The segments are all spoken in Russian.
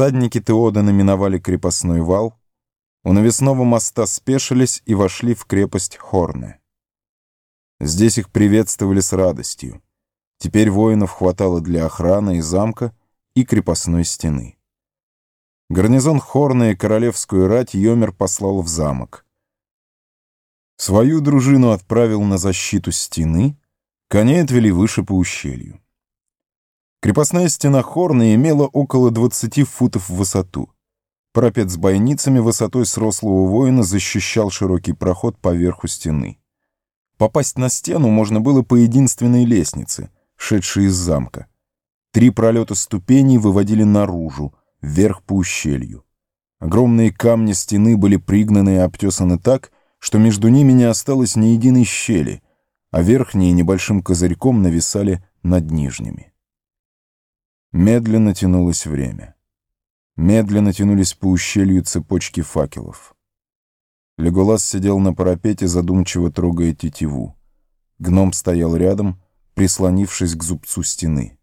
Всадники Теодена миновали крепостной вал, у навесного моста спешились и вошли в крепость Хорне. Здесь их приветствовали с радостью. Теперь воинов хватало для охраны и замка, и крепостной стены. Гарнизон Хорна и королевскую рать Йомер послал в замок. Свою дружину отправил на защиту стены, коней отвели выше по ущелью. Крепостная стена Хорна имела около 20 футов в высоту. Парапет с бойницами высотой срослого воина защищал широкий проход по верху стены. Попасть на стену можно было по единственной лестнице, шедшей из замка. Три пролета ступеней выводили наружу, вверх по ущелью. Огромные камни стены были пригнаны и обтесаны так, что между ними не осталось ни единой щели, а верхние небольшим козырьком нависали над нижними. Медленно тянулось время. Медленно тянулись по ущелью цепочки факелов. Леголас сидел на парапете, задумчиво трогая тетиву. Гном стоял рядом, прислонившись к зубцу стены.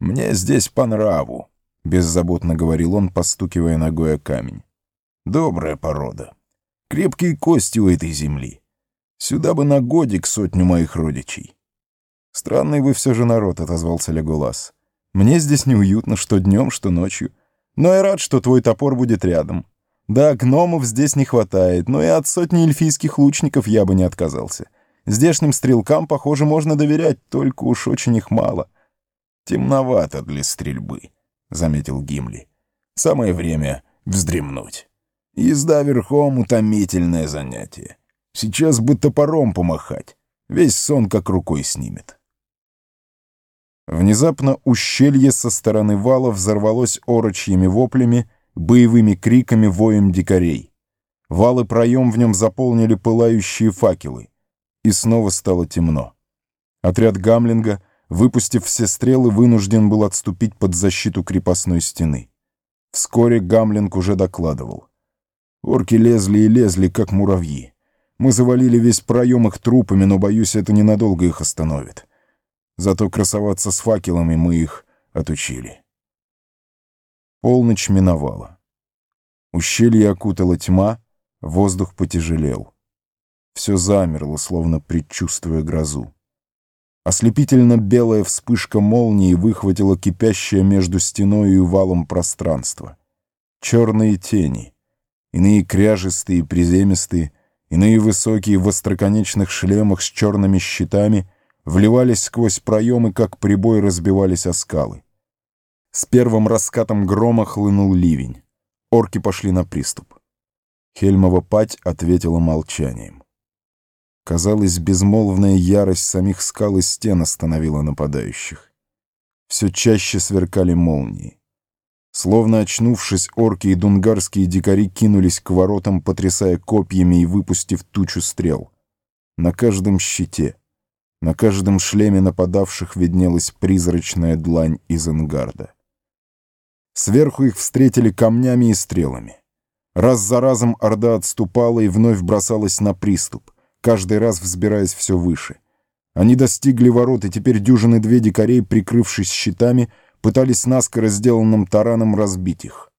«Мне здесь по нраву», — беззаботно говорил он, постукивая ногой о камень. «Добрая порода. Крепкие кости у этой земли. Сюда бы на годик сотню моих родичей. «Странный вы все же народ», — отозвался Леголас. «Мне здесь неуютно, что днем, что ночью. Но я рад, что твой топор будет рядом. Да, гномов здесь не хватает, но и от сотни эльфийских лучников я бы не отказался. Здешним стрелкам, похоже, можно доверять, только уж очень их мало». «Темновато для стрельбы», — заметил Гимли. «Самое время вздремнуть. Езда верхом — утомительное занятие. Сейчас бы топором помахать. Весь сон как рукой снимет». Внезапно ущелье со стороны вала взорвалось орочьими воплями, боевыми криками, воем дикарей. Вал и проем в нем заполнили пылающие факелы. И снова стало темно. Отряд Гамлинга, выпустив все стрелы, вынужден был отступить под защиту крепостной стены. Вскоре Гамлинг уже докладывал. Орки лезли и лезли, как муравьи. Мы завалили весь проем их трупами, но, боюсь, это ненадолго их остановит. Зато красоваться с факелами мы их отучили. Полночь миновала. Ущелье окутала тьма, воздух потяжелел. Все замерло, словно предчувствуя грозу. Ослепительно белая вспышка молнии выхватила кипящее между стеной и валом пространство. Черные тени, иные кряжестые и приземистые, иные высокие в остроконечных шлемах с черными щитами — вливались сквозь проемы, как прибой разбивались о скалы. С первым раскатом грома хлынул ливень. Орки пошли на приступ. Хельмова пать ответила молчанием. Казалось, безмолвная ярость самих скал и стен остановила нападающих. Все чаще сверкали молнии. Словно очнувшись, орки и дунгарские дикари кинулись к воротам, потрясая копьями и выпустив тучу стрел. На каждом щите — на каждом шлеме нападавших виднелась призрачная длань из ангарда. Сверху их встретили камнями и стрелами. Раз за разом Орда отступала и вновь бросалась на приступ, каждый раз взбираясь все выше. Они достигли ворот, и теперь дюжины две дикарей, прикрывшись щитами, пытались наскоро сделанным тараном разбить их.